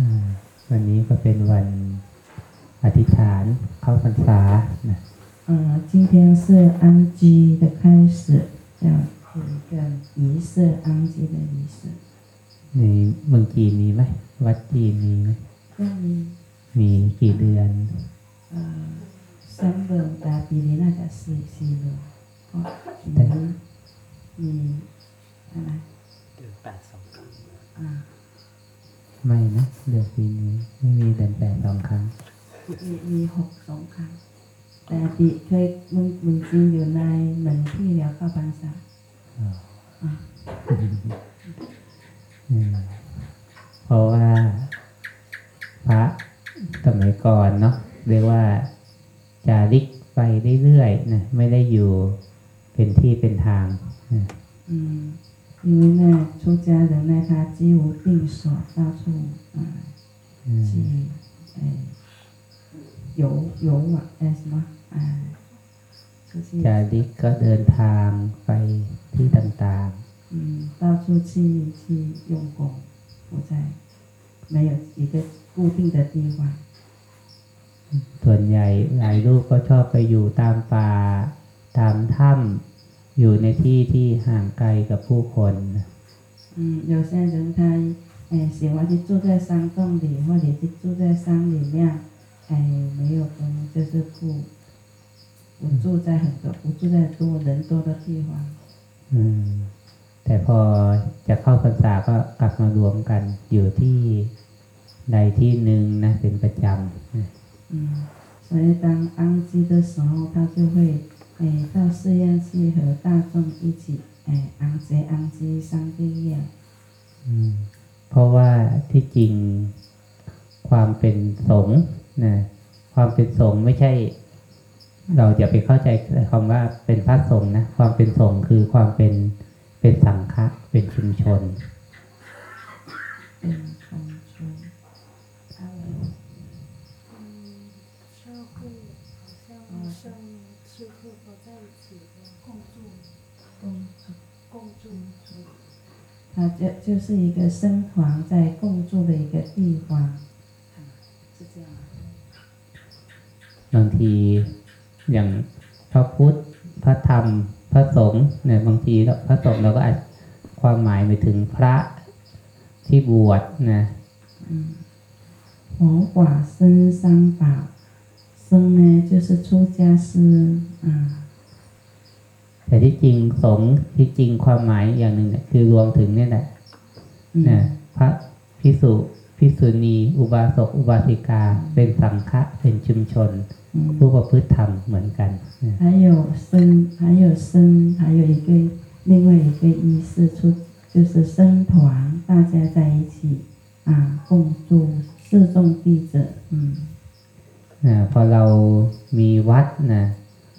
อ่าวันนี้ก็เป็นวันอธิษฐานเข้าพรรษานะ 呃，今天是安居的开始，要有一个仪式，安居的仪式。 ในเมืองจีนมีไหมวัดจีนมีไหม 那你 มีกี่เดือน 呃，三本打比例那个是是的，哦，你你อะไร เดือนแปดสองครั้ง อ่า ไม่นะเดือนปีนี้ไม่มีเดือนแปดสองครั้ง มีมีหกสองครั้ง แต่ปีเคยมึงมึงจริงอยู่ในเหมือนที่แล้วเข้าพรรษาอ๋ออ่าอืมเพราะว่า พระสมัยก่อนเนาะเรียกว่าจาริกไปเรื่อยๆนะไม่ได้อยู่เป็นที่เป็นทางนะ嗯，因为呢，出家人呢，他居无定所，到处啊 อืม 去哎游游玩哎什么哎，出去 จาริกก็เดินทางไปที่ต่าง 嗯，到处去去用功，不在没有一个固定的地方。 ๆ ส่วนใหญ่หลายรูปก็ชอบไปอยู่ตามป่า ตามถ้ำ อยู่ในที่ที่ห่างไกลกับผู้คนนะ 嗯，有些人他哎喜欢去住在山洞里，或者是住在山里面，哎没有跟就是不不住在很多不住在多人多的地方。 อืม แต่พอจะเข้าพรรษาก็กลับมารวมกันอยู่ที่ใดที่หนึ่งนะเป็นประจำนะ 嗯，所以当安居的时候，他就会 哎到寺院去和大众一起哎安居安居上帝院。 อืม เพราะว่าที่จริงความเป็นสงฆ์นะความเป็นสงฆ์ไม่ใช่ เราจะไปเข้าใจคำว่าเป็นพระสงฆ์นะความเป็นสงฆ์คือความเป็นเป็นสังฆะเป็นชุมชน 它就就是一个僧团在共住的一个地方，是这样吗？ บางทีอย่างพระพุทธ พระธรรม พระสงฆ์เนี่ยบางทีเราพระสงฆ์เราก็อาจความหมายไปถึงพระที่บวชนะ 嗯，佛法僧三宝，僧呢就是出家师啊， แต่ที่จริงสงฆ์ที่จริงความหมายอย่างหนึ่งเนี่ยคือรวมถึงเนี่ยแหละ นะ 嗯 พระพิสุพิสุณี อุบาสกอุบาสิกา เป็นสังฆะเป็นชุมชน ผู้ 嗯， ประพฤติธรรมเหมือนกันนะ 还有僧，还有僧，还有一个另外一个仪式出就是僧团，大家在一起啊共住四众弟子，嗯。 นะพอเรามีวัดนะ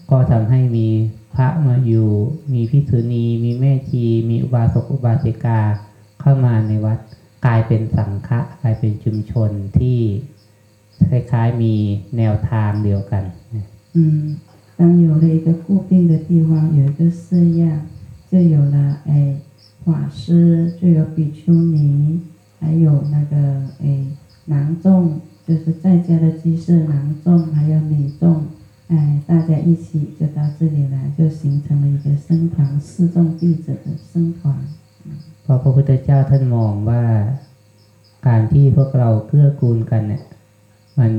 ก็ทำให้มี พระมาอยู่ มีพิสุณี มีแม่ชี มีอุบาสกอุบาสิกา เข้ามาในวัดกลายเป็นสังฆะกลายเป็นชุมชนที่คล้ายๆมีแนวทางเดียวกันนะ 嗯，当有了一个固定的地方，有一个寺院，就有了哎法师，就有比丘尼，还有那个哎男众，就是在家的居士男众，还有女众， 哎，大家一起就到这里来，就形成了一个僧团，四众弟子的僧团。 เพราะพระพุทธเจ้าท่านมองว่าการที่พวกเราเกื้อกูลกันเนี่ยมัน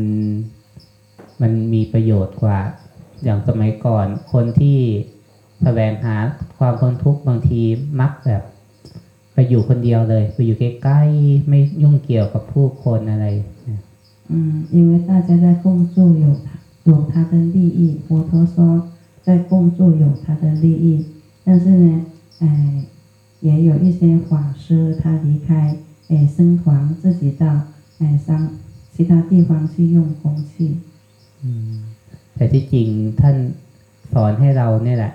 มันมีประโยชน์กว่า อย่างสมัยก่อน คนที่แสวงหาความพ้นทุกข์บางทีมักแบบ ไปอยู่คนเดียวเลย ไปอยู่ใกล้ๆไม่ยุ่งเกี่ยวกับผู้คนอะไรนะ 嗯，因为大家在共住有他 有他的利益，佛陀说在共住有他的利益，但是呢，哎，也有一些法师他离开哎僧团，自己到哎山其他地方去用功去。 อืมแต่ที่จริงท่านสอนให้เราเนี่ยแหละ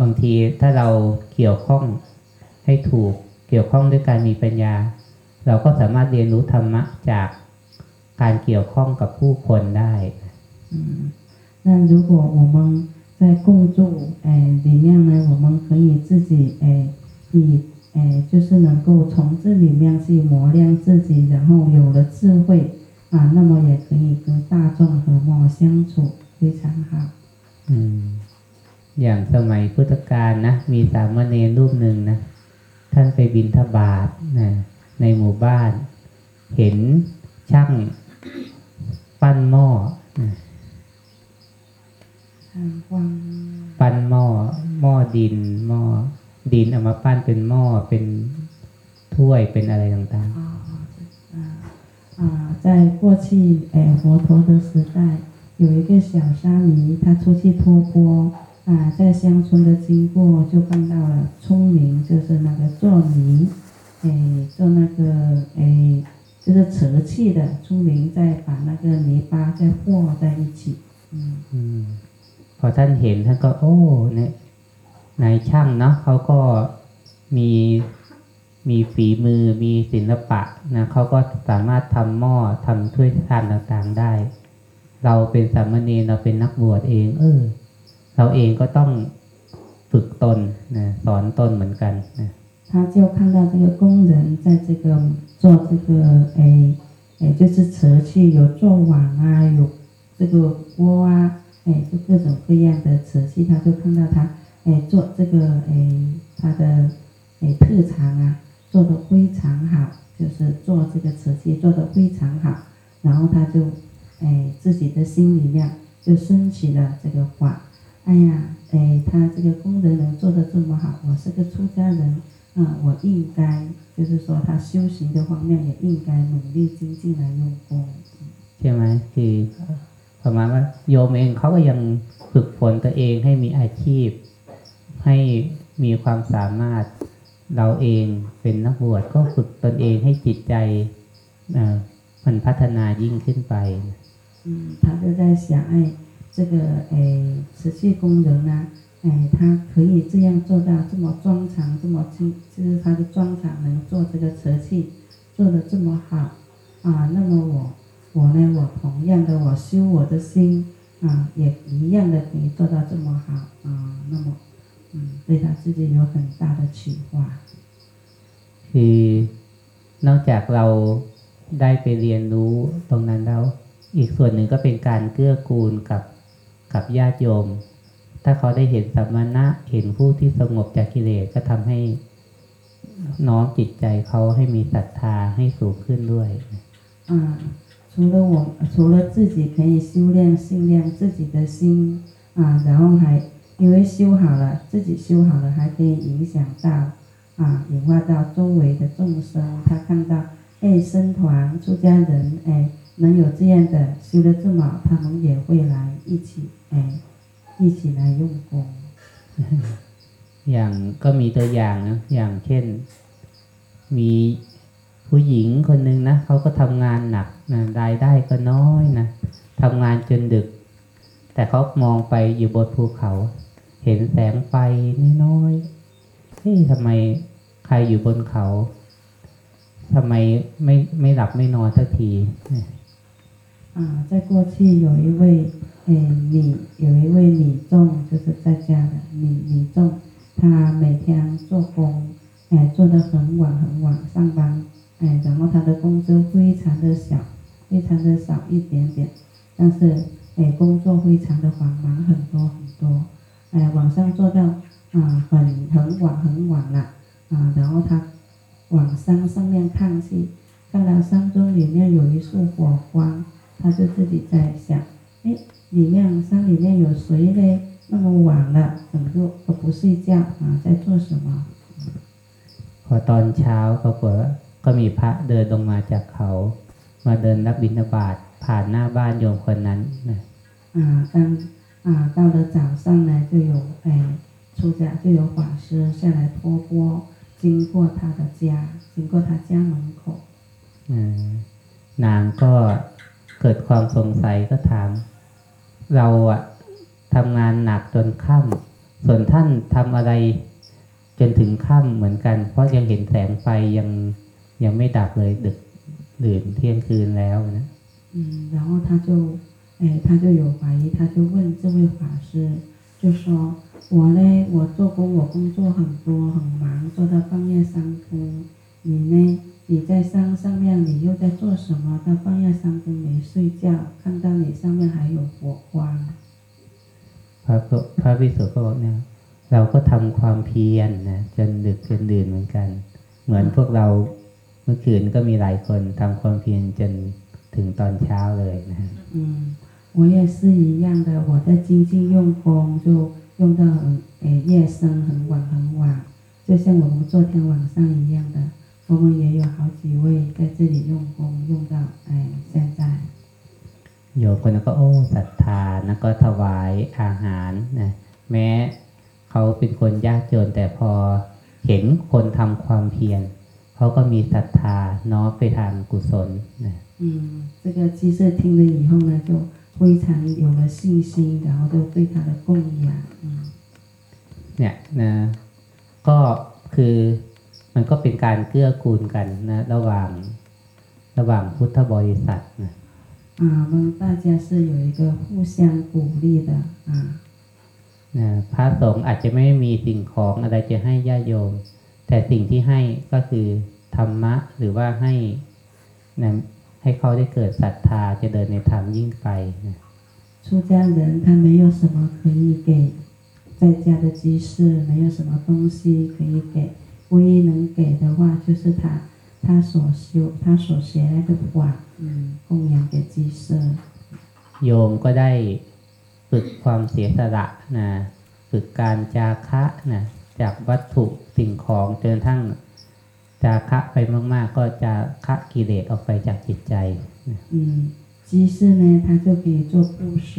บางทีถ้าเราเกี่ยวข้องให้ถูกเกี่ยวข้องด้วยการมีปัญญา เราก็สามารถเรียนรู้ธรรมะจากการเกี่ยวข้องกับผู้คนได้ 嗯，那如果我们在共住哎里面呢，我们可以自己哎以哎 哎，就是能够从这里面去磨练自己，然后有了智慧啊，那么也可以跟大众和睦相处，非常好。 อืม อย่างสมัยพุทธกาลนะ มีสามเณรรูปหนึ่งนะ ท่านไปบินทบาทนะในหมู่บ้าน เห็นช่างปั้นหม้อนะ 看光 ปั้นหม้อ หม้อดิน หม้อดินเอามาปั้นเป็นหม้อ เป็นถ้วย เป็นอะไรต่าง 啊啊啊，在过去哎佛陀的时代，有一个小沙弥，他出去托钵啊，在乡村的经过就看到了聪明，就是那个做泥，哎，做那个哎，就是瓷器的聪明，再把那个泥巴再和在一起，嗯 ๆอืม พอท่านเห็นท่านก็ โอ้เนี่ยนายช่างเนาะเขาก็มีมีฝีมือมีศิลปะนะเขาก็สามารถทำหม้อทำถ้วยชามต่างๆได้ เราเป็นสามเณรเราเป็นนักบวชเอง เออ เราเองก็ต้องฝึกตนนะสอนตนเหมือนกันนะ 他就看到这个工人在这个做这个哎哎，就是瓷器有做碗啊，有这个锅啊， 哎，就各种各样的瓷器，他就看到他，哎，做这个，哎，他的，哎，特长啊，做的非常好，就是做这个瓷器做的非常好，然后他就，哎，自己的心里面就升起了这个话，哎呀，哎，他这个工人能做的这么好，我是个出家人，啊，我应该，就是说他修行的方面也应该努力精进来用功，听完是。 ประมาณว่าโยมเองเขาก็ยังฝึกฝนตัวเองให้มีอาชีพ ให้มีความสามารถเราเองเป็นนักบวชก็ฝึกตนเองให้จิตใจอ่ามันพัฒนายิ่งขึ้นไป 嗯，他就在想，哎，这个哎，瓷器工人啊，哎，他可以这样做到这么专长，这么精，就是他的专长能做这个瓷器，做的这么好啊，那么我 我呢，我同样的，我修我的心啊，也一样的可以做到这么好啊，那么嗯，对他自己有很大的启发。 คือนอกจากเราได้ไปเรียนรู้ตรงนั้นแล้ว อีกส่วนหนึ่งก็เป็นการเกื้อกูลกับกับญาติโยม ถ้าเขาได้เห็นสัมมาณะเห็นผู้ที่สงบจากกิเลสก็ทำให้น้อมจิตใจเขาให้มีศรัทธาให้สูงขึ้นด้วย 啊， 除了我，除了自己可以修炼、训练自己的心啊，然后还因为修好了，自己修好了，还可以影响到啊，引发到周围的众生。他看到，哎，僧团出家人，哎，能有这样的修的这么好，他们也会来一起，哎，一起来用功。 อย่างก็มีตัวอย่างนะอย่างเช่น มี ผู้หญิงคนหนึ่งนะเขาก็ทำงานหนักนะรายได้ก็น้อยนะทำงานจนดึก แต่เขามองไปอยู่บนภูเขา เห็นแสงไฟน้อยๆเฮ้ยทำไมใครอยู่บนเขาทำไมไม่ไม่หลับไม่นอนสักที 啊，在过去有一位诶女有一位女众，就是在家的女女众，她每天做工，哎，做得很晚很晚上班， 哎，然后她的工资非常的小，非常的少一点点，但是哎，工作非常的繁忙，很多很多，哎，晚上做到啊很很晚很晚了啊，然后她往山上面看去，看到山中里面有一束火光。他就自己在想，哎，里面山里面有谁嘞？那么晚了，怎么都都不睡觉啊？在做什么？ พอตอนเช้าปรากฏว่า ก็มีพระเดินลงมาจากเขา มาเดินรับบิณฑบาตผ่านหน้าบ้านโยมคนนั้นนะ 啊，当啊到了早上呢，就有哎出家就有法师下来托钵，经过他的家，经过他家门口。 อืมนางก็เกิดความสงสัยก็ถาม เราอะทำงานหนักจนค่ำส่วนท่านทำอะไรจนถึงค่ำเหมือนกัน เพราะยังเห็นแสงไฟยัง ยังไม่ดับเลยดึกดื่นเที่ยงคืนแล้วนะ 嗯，然后他就，哎，他就有怀疑，他就问这位法师，就说， 我呢，我做工，我工作很多，很忙，做到半夜三更。你呢？你在山上面，你又在做什么？到半夜三更没睡觉，看到你上面还有火光。 พระพุพระวิสุทธิ์ก็บอกเนี่ยเราก็ทำความเพียรนะจนดึกจนดื่นเหมือนกัน เหมือนพวกเราเ มื่อคืนก็มีหลายคนทำความเพียรจนถึงตอนเช้าเลยนะ 嗯，我也是一样的，我在精进用功，就用到很诶夜深很晚很晚，就像我们昨天晚上一样的，我们也有好几位在这里用功，用到哎现在。 โยมคนนั้นก็โอ้ศรัทธานะก็ถวายอาหารนะแม้เขาเป็นคนยากจนแต่พอเห็นคนทำความเพียร เขาก็มีศรัทธาน้อมไปทางกุศลนะ 嗯，这个鸡舍听了以后呢，就非常有了信心，然后就对他的供养。嗯 เนี่ยนะก็คือมันก็เป็นการเกื้อกูลกันนะระหว่างระหว่างพุทธบริษัทนะ 啊，我们大家是有一个互相鼓励的啊。 นะพระสงฆ์อาจจะไม่มีสิ่งของอะไรจะให้ญาติโยม แต่สิ่งที่ให้ก็คือธรรมะหรือว่าให้นะให้เขาได้เกิดศรัทธาจะเดินในธรรมยิ่งไปนะ 出家人他没有什么可以给在家的居士，没有什么东西可以给，唯一能给的话就是他他所修他所学那个法，嗯，供养给居士。 โยมก็ได้ฝึกความเสียสละนะฝึกการจาคะนะ จากวัตถุสิ่งของจนกระทั่งจาคะไปมาก ๆ ก็จะคะกิเลสออกไปจากจิตใจนะ 嗯，居士呢，他就可以做布施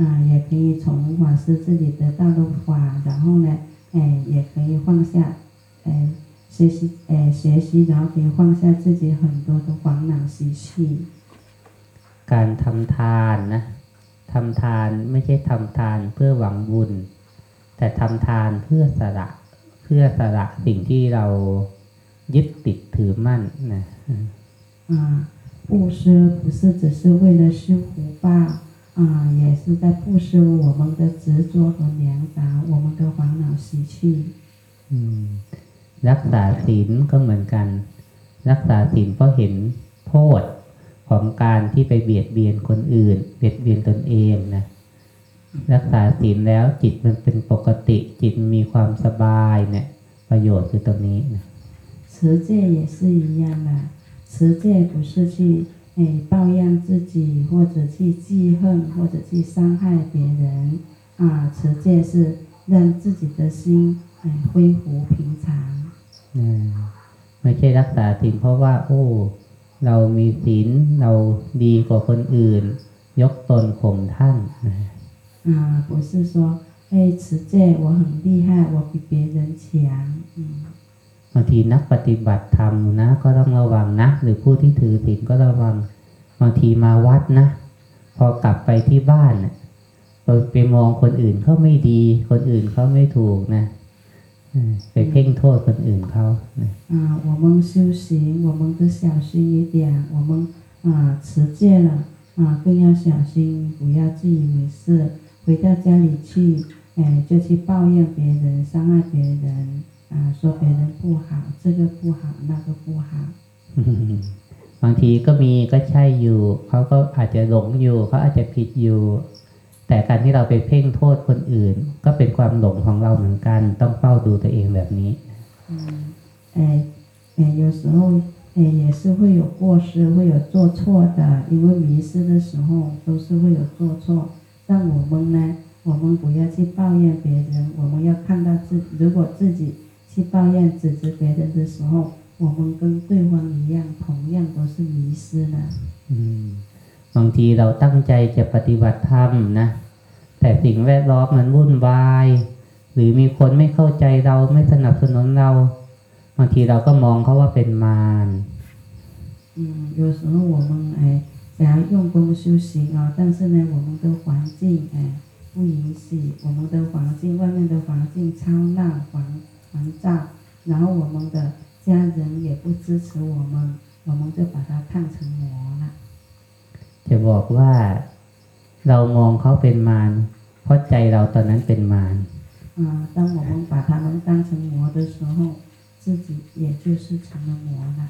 啊，也可以从法师这里得到的法，然后呢，哎，也可以放下，哎，学习，哎，学习，然后可以放下自己很多的烦恼习气。 การทำทานนะทำทานไม่ใช่ทำทานเพื่อหวังบุญ แต่ทำทานเพื่อสละเพื่อสละสิ่งที่เรายึดติดถือมั่นนะ 啊，布施不是只是为了施福报啊，也是在布施我们的执着和良杂，我们的烦恼习气。 อืมรักษาศีลก็เหมือนกัน รักษาศีลเพราะเห็นโทษของการที่ไปเบียดเบียนคนอื่น เบียดเบียนตนเองนะ รักษาศีลแล้วจิตมันเป็นปกติ จิตมีความสบายเนี่ย ประโยชน์คือตรงนี้นะ 持戒也是一样的，持戒不是去哎抱怨自己，或者去记恨，或者去伤害别人啊，持戒是让自己的心哎恢复平常。 นะไม่ใช่รักษาศีลเพราะว่า โอ้ เรามีศีลเราดีกว่าคนอื่น ยกตนข่มท่านนะ 啊，不是说哎持戒我很厉害，我比别人强，嗯。 บางทีนักปฏิบัติธรรมนะ ก็ต้องระวังนะ หรือผู้ที่ถือศีลก็ระวัง บางทีมาวัดนะ พอกลับไปที่บ้านน่ะไปไปมองคนอื่นเขาไม่ดี คนอื่นเขาไม่ถูกนะอืมไปเพ่งโทษคนอื่นเขานะ 啊，我们修行，我们都小心一点。我们啊持戒了啊，更要小心，不要自以为是。 回到家里去，哎，就去抱怨别人，伤害别人啊，说别人不好，这个不好，那个不好。 บางทีก็มีก็ใช่อยู่ เขาก็อาจจะหลงอยู่ เขาอาจจะผิดอยู่ แต่การที่เราไปเพ่งโทษคนอื่น ก็เป็นความหลงของเราเหมือนกัน ต้องเฝ้าดูตัวเองแบบนี้ 嗯，哎哎，有时候哎也是会有过失，会有做错的，因为迷失的时候都是会有做错。 但我们呢，我们不要去抱怨别人，我们要看到自，如果自己去抱怨指责别人的时候，我们跟对方一样，同样都是迷失了。 อืมบางทีเราตั้งใจจะปฏิบัติธรรมนะ แต่สิ่งแวดล้อมมันวุ่นวาย หรือมีคนไม่เข้าใจเราไม่สนับสนุนเรา บางทีเราก็มองเขาว่าเป็นมาร 嗯，有时候我们哎 想要用功修行哦，但是呢，我们的环境哎不允许，我们的环境外面的环境超闹烦烦躁，然后我们的家人也不支持我们，我们就把它看成魔了。 จะบอกว่าเรามองเขาเป็นมารเพราะใจเราตอนนั้นเป็นมาร 啊， 啊，当我们把他们当成魔的时候，自己也就是成了魔了。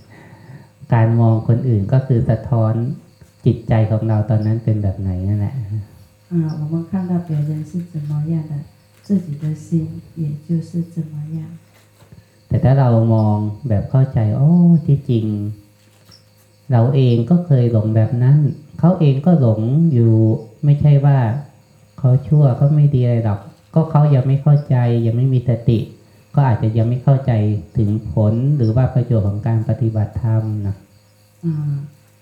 การมองคนอื่นก็คือสะท้อนจิตใจของเราตอนนั้นเป็นแบบไหนนั่นแหละ 啊，我们看到别人是怎么样的，自己的心也就是怎么样。 แต่ถ้าเรามองแบบเข้าใจ โอ้ที่จริง เราเองก็เคยหลงแบบนั้น เขาเองก็หลงอยู่ ไม่ใช่ว่าเขาชั่วเขาไม่ดีอะไรหรอก ก็เขายังไม่เข้าใจ ยังไม่มีสติ ก็อาจจะยังไม่เข้าใจถึงผลหรือว่าประโยชน์ของการปฏิบัติธรรมนะ 啊，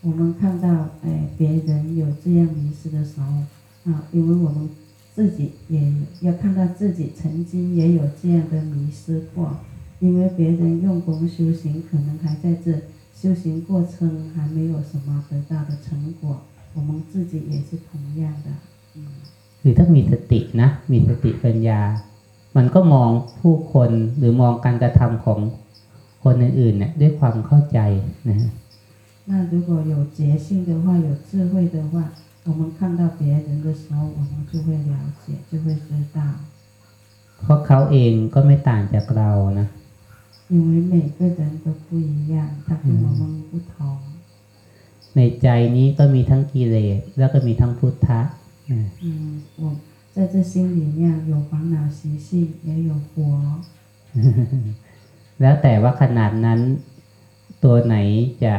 我们看到哎别人有这样迷失的时候啊，因为我们自己也要看到自己曾经也有这样的迷失过，因为别人用功修行，可能还在这修行过程还没有什么得到的成果，我们自己也是同样的。嗯 หรือถ้ามีสตินะ มีสติปัญญา มันก็มองผู้คนหรือมองการกระทำของคนอื่นๆเนี่ยด้วยความเข้าใจนะ 那如果有觉性的话，有智慧的话，我们看到别人的时候，我们就会了解，就会知道， เพราะเขาเองก็ไม่ต่างจากเรานะ 因为每个人都不一样，他跟我们不同。 ในใจนี้ก็มีทั้งกิเลสแล้วก็มีทั้งพุทธะนะ 嗯，我 在这心里面有烦恼习性，也有佛。 แล้วแต่ว่าขนาดนั้น ตัวไหนจะ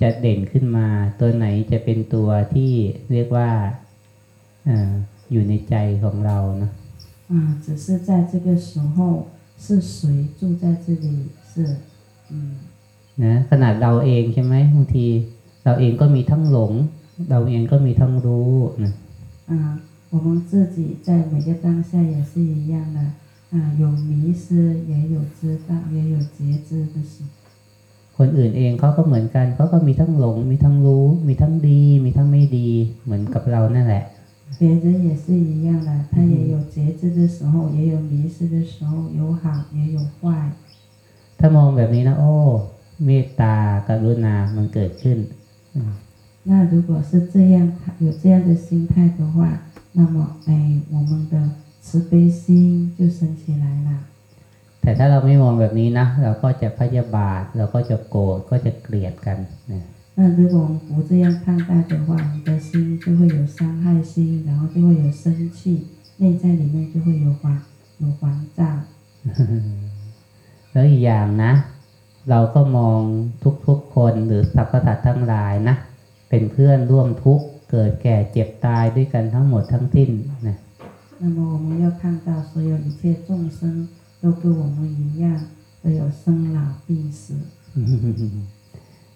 จะเด่นขึ้นมา ตัวไหนจะเป็นตัวที่เรียกว่าเอออยู่ในใจของเรานะ 啊，只是在这个时候是谁住在这里？是，嗯， นะขนาดเราเองใช่ไหมบางที เราเองก็มีทั้งหลง เราเองก็มีทั้งรู้นะ 啊， 我们自己在每个当下也是一样的。啊，有迷失，也有知道，也有觉知的时候。 คนอื่นเองเขาก็เหมือนกันเขาก็มีทั้งหลง มีทั้งรู้ มีทั้งดี มีทั้งไม่ดี เหมือนกับเรานั่นแหละ 别人也是一样的，他也有觉知的时候，也有迷失的时候，有好也有坏。 ถ้ามองแบบนี้นะ โอ้ เมตตากรุณา มันเกิดขึ้น 那如果是这样，有这样的心态的话， 那么哎，我们的慈悲心就升起来了。 แต่ถ้าเราไม่มองแบบนี้นะ เราก็จะพยาบาท เราก็จะโกรธ ก็จะเกลียดกันนะ 那如果我们不这样看待的话，你的心就会有伤害心，然后就会有生气，内在里面就会有烦有烦躁。 แล้วอีกอย่างนะ เราก็มองทุกๆคนหรือสรรพสัตว์ทั้งหลายนะ เป็นเพื่อนร่วมทุกข์ เกิดแก่เจ็บตายด้วยกันทั้งหมดทั้งสิ้นนะ 那么我们要看到所有一切众生都跟我们一样，都有生老病死。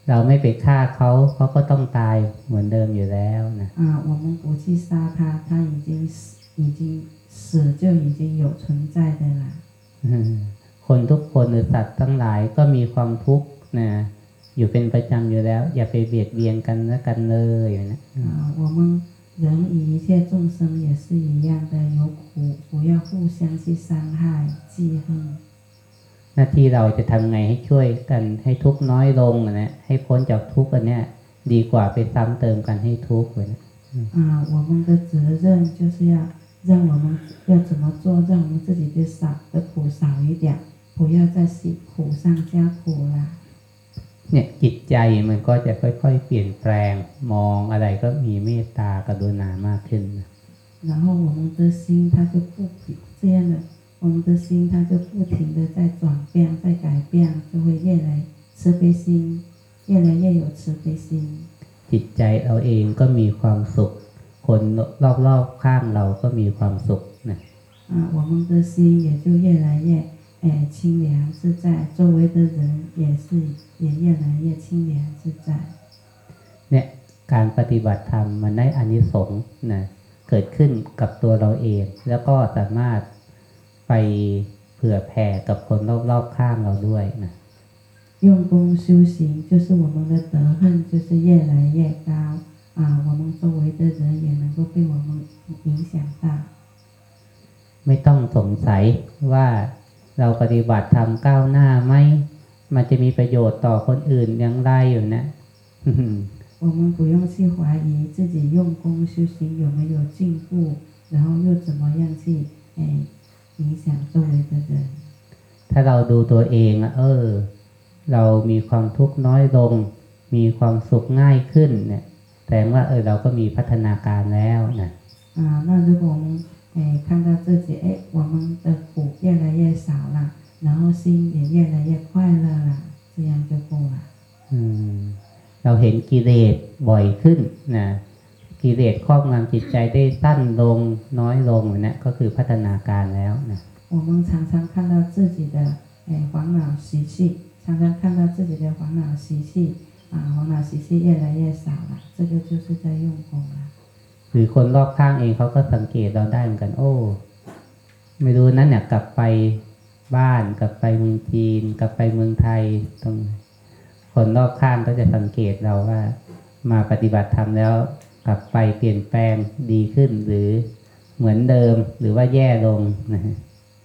เราไม่ไปฆ่าเขาเขาก็ต้องตายเหมือนเดิมอยู่แล้วนะ 啊，我们不去杀他，他已经死，已经死就已经有存在的了。 คนทุกคนหรือสัตว์ทั้งหลายก็มีความทุกข์นะ อยู่เป็นประจำอยู่แล้ว อย่าไปเบียดเบียนกันและกันเลยนะ 啊，我们人与一切众生也是一样的，有苦，不要互相去伤害、记恨。 หน้าที่เราจะทำไงให้ช่วยกันให้ทุกข์น้อยลงนะให้พ้นจากทุกข์อันเนี้ยดีกว่าไปซ้ำเติมกันให้ทุกข์เลยนะ 啊，我们的责任就是要让我们要怎么做，让我们自己的少的苦少一点，不要再是苦上加苦了。 เนี่ยจิตใจมันก็จะค่อยๆ เปลี่ยนแปลงมองอะไรก็มีเมตตากรุณามากขึ้นนะ 然后我们的心它就不这样的，我们的心它就不停的在转变，在改变，就会越来慈悲心，越来越有慈悲心。 จิตใจเราเองก็มีความสุข คนรอบๆข้างเราก็มีความสุขนะ 啊，我们的心也就越来越 哎清凉自在，周围的人也是也越来越清凉自在。 เนี่ยการปฏิบัติธรรมมันได้อานิสงส์นะเกิดขึ้นกับตัวเราเอง แล้วก็สามารถไปเผื่อแผ่กับคนรอบๆข้างเราด้วยนะ 用功修行就是我们的德行就是越来越高啊，我们周围的人也能够被我们影响到。 ไม่ต้องสงสัยว่า เราปฏิบัติธรรมก้าวหน้าไหมมันจะมีประโยชน์ต่อคนอื่นอย่างไรอยู่นะ 我们不用去怀疑自己用功修行有没有进步，然后又怎么样去 哎影响周围的人。 ถ้าเราดูตัวเองอะเออ เรามีความทุกข์น้อยลง มีความสุขง่ายขึ้นเนี่ยแสดงว่าเออเราก็มีพัฒนาการแล้วนะ 啊，那如果我们 哎看到自己哎我们的苦越来越少了，然后心也越来越快乐了，这样就够了。 อืมเราเห็นกิเลสบ่อยขึ้นนะกิเลสครอบงำจิตใจได้สั้นลงน้อยลงเนี่ยก็คือพัฒนาการแล้วนะ 我们常常看到自己的哎烦恼习气，常常看到自己的烦恼习气啊，烦恼习气越来越少了，这个就是在用功了。 หรือคนรอบข้างเองเขาก็สังเกตเราได้เหมือนกัน โอ้ ไม่รู้นั้นเนี่ยกลับไปบ้านกลับไปเมืองจีน กลับไปเมืองไทยตรง คนรอบข้างก็จะสังเกตเราว่า มาปฏิบัติธรรมแล้วกลับไปเปลี่ยนแปลงดีขึ้น หรือเหมือนเดิมหรือว่าแย่ลงนะฮะ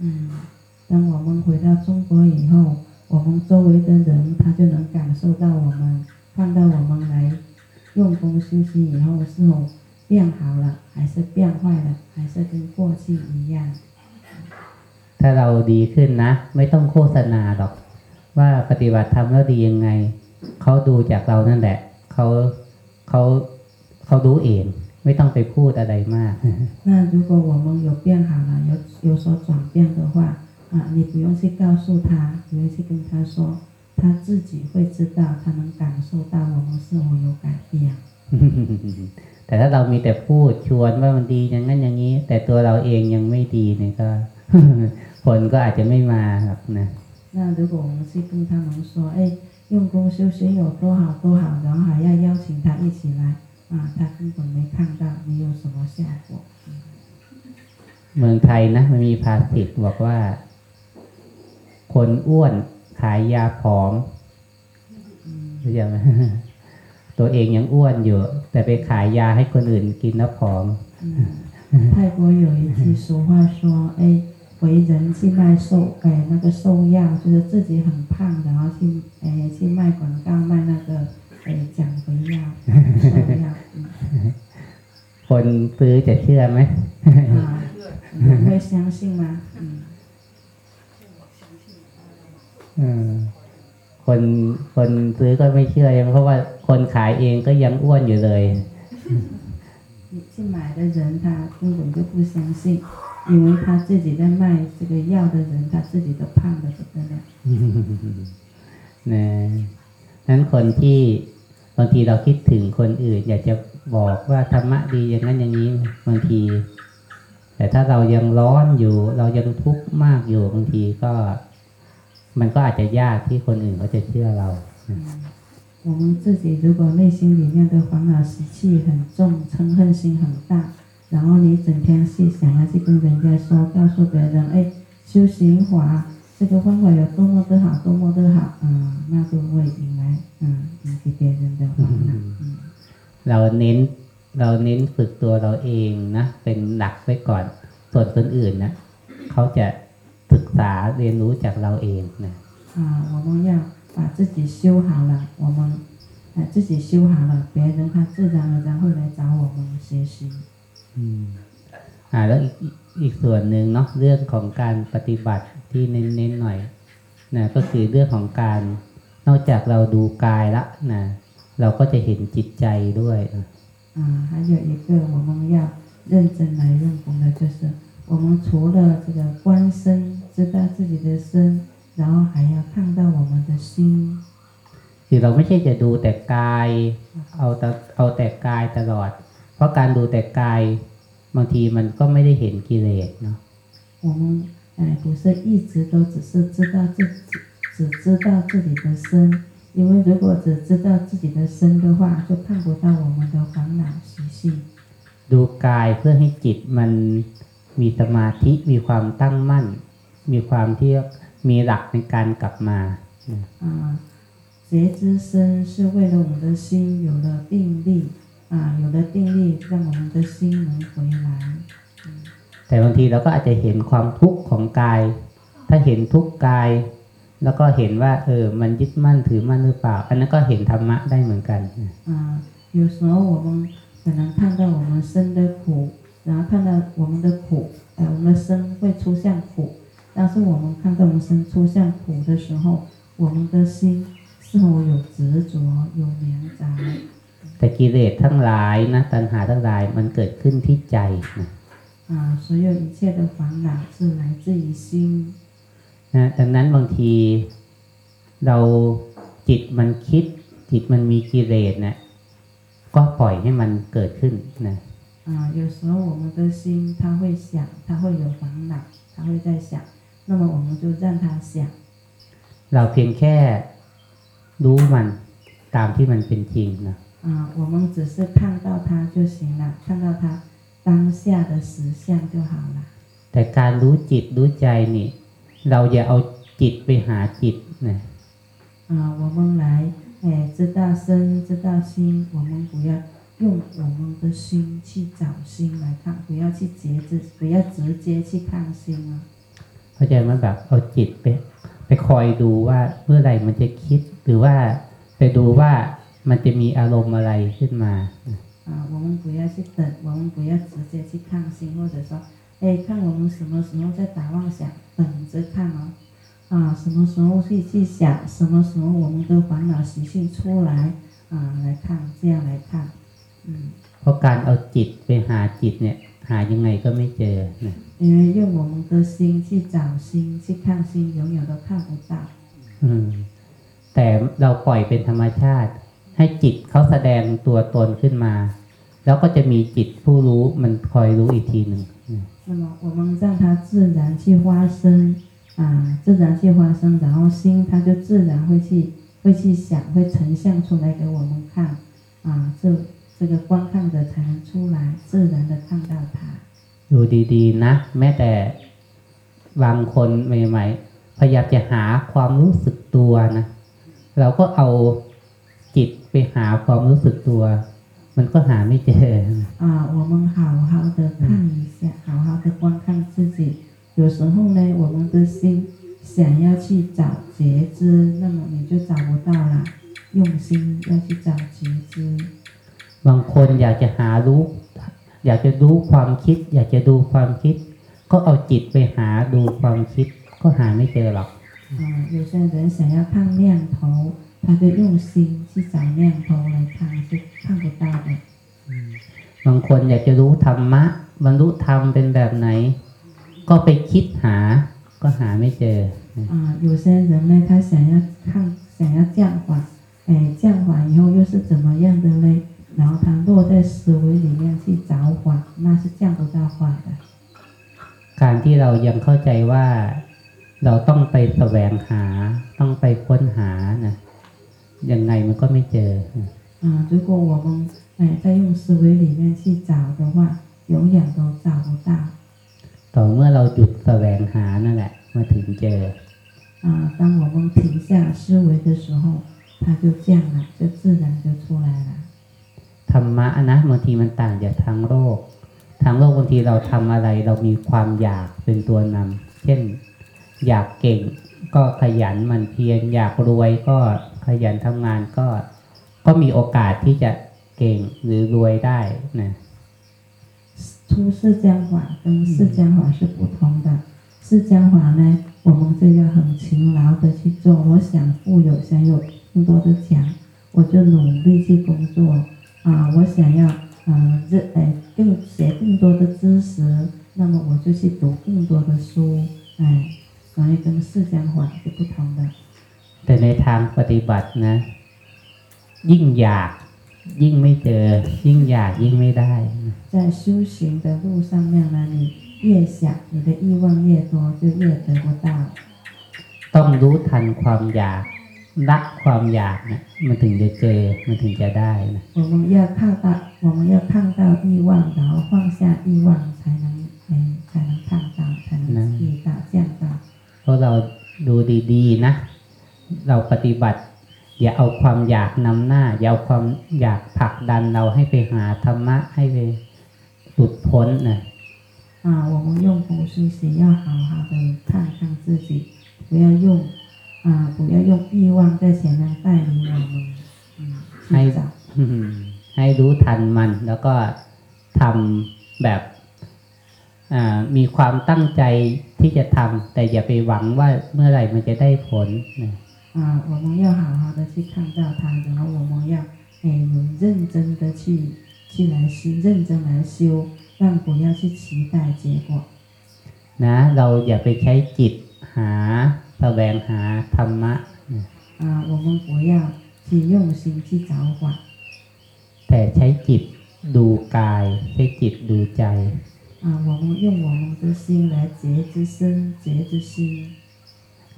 嗯，当我们回到中国以后，我们周围的人他就能感受到我们，看到我们来用功修习以后是否 变好了，还是变坏了，还是跟过去一样。 ถ้าเราดีขึ้นนะ ไม่ต้องโฆษณาหรอก ว่าปฏิบัติธรรมแล้วดียังไง เขาดูจากเรานั่นแหละ เขาเขาเขารู้เอง ไม่ต้องไปพูดอะไรมาก 那如果我们有变好了，有有所转变的话，啊，你不用去告诉他，不用去跟他说，他自己会知道，他能感受到我们是否有改变。 แต่ถ้าเรามีแต่พูดชวนว่ามันดีอย่างนั้นอย่างนี้ แต่ตัวเราเองยังไม่ดีเนี่ยก็ ผลก็อาจจะไม่มาหรอกนะ 那如果我们去跟他们说，哎，用功修学有多好多好，然后还要邀请他一起来，啊，他根本没看到你有什么效果。 เมืองไทยนะมันมีภาษิตบอกว่า คนอ้วนขายยาผอมรู้จักไหม ตัวเองยังอ้วนอยู่ แต่ไปขายยาให้คนอื่นกินแล้วผอม 嗯，泰国有一句俗话说，哎，为人去卖瘦，哎，那个瘦药就是自己很胖，然后去哎去卖广告卖那个哎减肥药、瘦药，嗯 คนซื้อจะเชื่อไหม 啊，你会相信吗？嗯。 เออคนคนซื้อก็ไม่เชื่อยังเพราะว่าคนขายเองก็ยังอ้วนอยู่เลย 你去买的人他根本就不相信，因为他自己在卖这个药的人，他自己都胖的不得了。 นะนั้นคนที่บางทีเราคิดถึงคนอื่น อยากจะบอกว่าธรรมะดีอย่างนั้นอย่างนี้บางที แต่ถ้าเรายังร้อนอยู่ เรายังทุกข์มากอยู่บางทีก็ มันก็อาจจะยากที่คนอื่นเขาจะเชื่อเรา 我们自己如果内心里面的烦恼习气很重，嗔恨心很大，然后你整天去想要去跟人家说，告诉别人，哎，修行法这个方法有多么的好，多么的好，嗯，那就会引来嗯引起别人的烦恼，嗯。 เราเน้นเราเน้นฝึกตัวเราเองนะเป็นหลักไว้ก่อน ส่วนคนอื่นนะเขาจะศึ กษาเรียนรู้จากเราเองนะ 啊，我们要把自己修好了，我们呃自己修好了，别人他自然而然会来找我们学习。 อืมอ่าแล้วอีกอีกอีกส่วนหนึ่งเนาะเรื่องของการปฏิบัติที่เน้นๆหน่อยนะก็คือเรื่องของการนอกจากเราดูกายละนะเราก็จะเห็นจิตใจด้วยนะ 啊，还有一个我们要认真来用功的，就是我们除了这个观身， 知道自己的身，然后还要看到我们的心。 คือเราไม่ใช่จะดูแต่กาย เอาแต่เอาแต่กายตลอด เพราะการดูแต่กายบางทีมันก็ไม่ได้เห็นกิเลสเนาะ 我们哎不是一直都只是知道自己，只知道自己的身，因为如果只知道自己的身的话，就看不到我们的烦恼习气。 ดูกายเพื่อให้จิตมันมีสมาธิมีความตั้งมั่น มีความที่มีหลักในการกลับมานะ 啊，觉知身是为了我们的心有了定力啊，有了定力，让我们的心能回来。 แต่บางทีเราก็อาจจะเห็นความทุกข์ของกาย ถ้าเห็นทุกข์กาย แล้วก็เห็นว่า เออ มันยึดมั่นถือมั่นหรือเปล่า อันนั้นก็เห็นธรรมะได้เหมือนกันนะ 啊，有时候我们可能看到我们身的苦， 然后看到我们的苦，哎，我们的身会出现苦， 但是我们看到我们身出现苦的时候，我们的心是否有执着、有黏着？ แต่กิเลสทั้งหลายนะตัณหาทั้งหลายมันเกิดขึ้นที่ใจนะ 啊，所有一切的烦恼是来自于心 นะดังนั้นบางทีเราจิตมันคิด จิตมันมีกิเลสนะก็ปล่อยให้มันเกิดขึ้นนะ 啊，有时候我们的心它会想，它会有烦恼，它会在想， 那么我们就让它想 เราเพียงแค่รู้มันตามที่มันเป็นจริงนะ 啊，我们只是看到它就行了，看到它当下的实相就好了。 แต่การรู้จิตรู้ใจนี่ เราอย่าเอาจิตไปหาจิตนะ 啊，我们来哎知道身知道心，我们不要用我们的心去找心来看，不要去节制，不要直接去看心啊。 เข้าใจไหมันแบบเอาจิตไปไปคอยดูว่าเมื่อไหร่มันจะคิด หรือว่าไปดูว่ามันจะมีอารมณ์อะไรขึ้นมานะ 啊，我们不要去等，我们不要直接去看心，或者说，哎，看我们什么时候在打妄想，等着看哦。啊，什么时候去去想，什么时候我们的烦恼习性出来啊，来看，这样来看，嗯， เพราะการเอาจิตไปหาจิตเนี่ย หายังไงก็ไม่เจอนะ 因为用我们的心去找心，去看心，永远都看不到。 อืม แต่เราปล่อยเป็นธรรมชาติ ให้จิตเขาแสดงตัวตนขึ้นมา แล้วก็จะมีจิตผู้รู้มันคอยรู้อีกทีหนึ่งนะ 那么我们让它自然去发生啊，自然去发生，然后心它就自然会去会去想，会呈现出来给我们看啊，这这个观看者才能出来，自然的看到它。 ดูดีๆ นะ แม้แต่บางคนใหม่ๆ พยายามจะหาความรู้สึกตัวนะ เราก็เอาจิตไปหาความรู้สึกตัว มันก็หาไม่เจอ 啊，我们好好的看一下，好好的观看自己。有时候呢，我们的心想要去找觉知，那么你就找不到了。用心要去找觉知。 บางคนอยากจะหารู้ อยากจะรู้ความคิด อยากจะดูความคิด ก็เอาจิตไปหาดูความคิด ก็หาไม่เจอหรอก 啊，有些人想要看念头，他就用心去找念头来看，是看不到的。 บางคนอยากจะรู้ธรรมะ บรรลุธรรมเป็นแบบไหน ก็ไปคิดหา ก็หาไม่เจอ 啊，有些人呢，他想要看，想要降法，哎，降法以后又是怎么样的嘞？ 然后他落在思维里面去找法，那是降不到法的。 การที่เรายังเข้าใจว่า เราต้องไปแสวงหา ต้องไปค้นหานะยังไงมันก็ไม่เจอ 啊，如果我们哎在用思维里面去找的话，永远都找不到。 ต่อเมื่อเราหยุดแสวงหานั่นแหละมาถึงเจอ 啊，当我们停下思维的时候，它就降了，就自然就出来了。 ธรรมะนะบางทีมันต่างจากทางโลก ทางโลกบางทีเราทำอะไร เรามีความอยากเป็นตัวนำเช่น อยากเก่งก็ขยันหมันเพียรอยากรวยก็ขยันทำงานก็ ก็มีโอกาสที่จะเก่งหรือรวยได้นะ 出世间法跟世间法是不同的。世间法呢，我们就要很勤劳的去做。我想富有，想有更多的钱，我就努力去工作 啊。我想要呃这哎更学更多的知识，那么我就去读更多的书，哎，所以跟世间法是不同的。 แต่ในทางปฏิบัตินะ ยิ่งอยาก ยิ่งไม่เจอ ยิ่งอยากยิ่งไม่ได้นะ 在修行的路上面呢，你越想，你的欲望越多，就越得不到。 ต้องรู้ทันความอยาก ละความอยากนะมันถึงจะเจอ มันถึงจะได้นะ 我们要看到，我们要看到欲望，然后放下欲望，才能哎，才能看到，才能遇到见到。 เพราะเราดูดีๆนะ เราปฏิบัติ อย่าเอาความอยากนำหน้า อย่าเอาความอยากผลักดันเราให้ไปหาธรรมะให้ไปหลุดพ้นนะ 啊，我们用功修习要好好的看看自己，不要用 啊，不要用欲望在前面带领我们，嗯，去找。 อืมให้รู้ทันมัน แล้วก็ทำแบบ อ่ามีความตั้งใจที่จะทำแต่อย่าไปหวังว่าเมื่อไหร่มันจะได้ผลนะ 啊，我们要好好的去看到它，然后我们要诶有认真的去去来修，认真来修，但不要去期待结果。 นะเราอย่าไปใช้จิตหา แสวงหาธรรมะนะ 啊，我们不要去用心去找法， แต่ใช้จิตดูกาย ใช้จิตดูใจ 啊，我们用我们的心来觉知身，觉知心，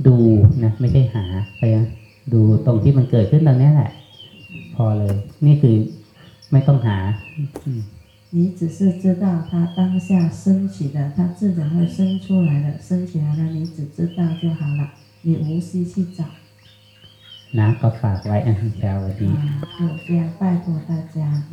ดูนะไม่ใช่หาไปนะดูตรงที่มันเกิดขึ้นตรงนี้แหละ พอเลย นี่คือไม่ต้องหาอืม 你只是知道它当下升起的，它自然会生出来的，升起来了，你只知道就好了，你无需去找。拿个法来安详落地。首先，拜托大家。